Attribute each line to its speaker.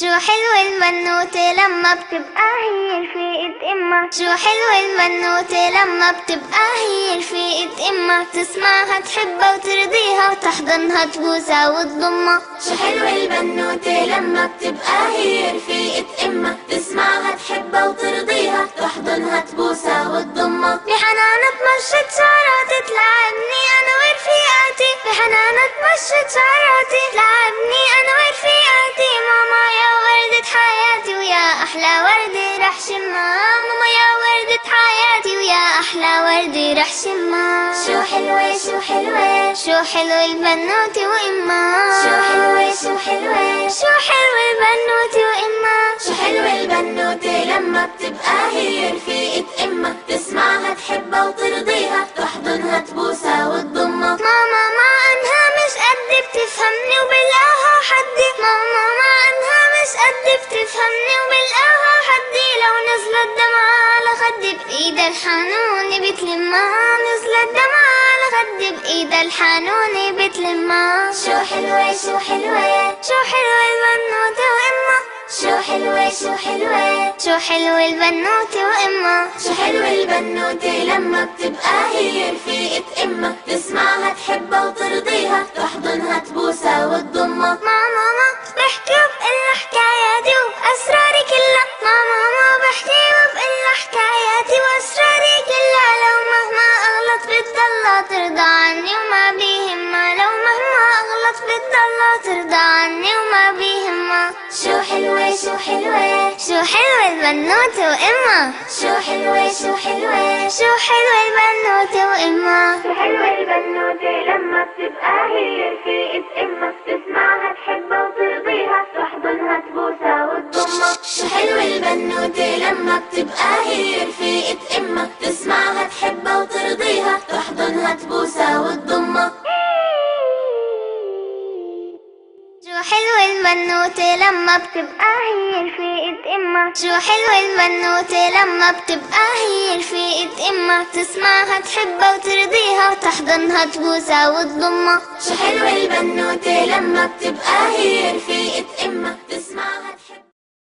Speaker 1: شو حلو البنوتة لما بتبقى هي رفيقة إمها شو حلو البنوتة لما بتبقى هي رفيقة إمها تسمعها تحبها وترضيها وتحضنها تبوسها وتضمها.
Speaker 2: شو حلو البنوتة لما بتبقى هي رفيقة إمها تسمعها تحبها وترضيها تحضنها تبوسها وتضمها.
Speaker 1: بحنانها تمشط شعراتي تلعبني أنا ورفيقاتي بحنانها تمشط شعراتي تلعبني أنا شمها
Speaker 2: شو حلوة شو حلوة.
Speaker 1: شو حلو البنوتة وإمها.
Speaker 2: شو حلوة شو حلوة.
Speaker 1: شو حلو البنوتة وإمها.
Speaker 2: شو حلوة البنوتة لما بتبقى هي رفيقة إمها. تسمعها تحبها وترضيها. تحضنها تبوسها وتضمها.
Speaker 1: ماما ما أنها مش قد بتفهمني وبلقاها بتلمها نزلت دمعة على خدي بإيدها الحنونة بتلمها.
Speaker 2: شو حلوة شو حلوة
Speaker 1: شو حلوة البنوتة وإمها.
Speaker 2: شو حلوة شو حلوة
Speaker 1: شو حلوة البنوتة وإمها.
Speaker 2: شو حلوة البنوتة لما بتبقى هي رفيقة إمها. تسمعها تحبها وترضيها
Speaker 1: ترضى عني وما بيهمها. لو مهما أغلط بتضلها ترضى عني وما بيهمها.
Speaker 2: شو حلوة شو حلوة
Speaker 1: شو حلوة البنوتة وإمها.
Speaker 2: شو حلوة شو حلوة
Speaker 1: شو حلوة البنوتة وإمها.
Speaker 2: شو حلوة البنوتة لما بتبقى هي رفيقة إمها. تسمعها تحبها وترضيها تحضنها تبوسها وتضمها. شو حلوة البنوتة لما بتبقى هي رفيقة وتضمها
Speaker 1: شو حلوة البنوتة لما بتبقى هي رفيقة إمها شو حلوة البنوتة لما بتبقى هي رفيقة إمها تسمعها تحبها وترضيها وتحضنها تبوسها وتضمها.
Speaker 2: شو حلوة البنوتة لما بتبقى هي رفيقة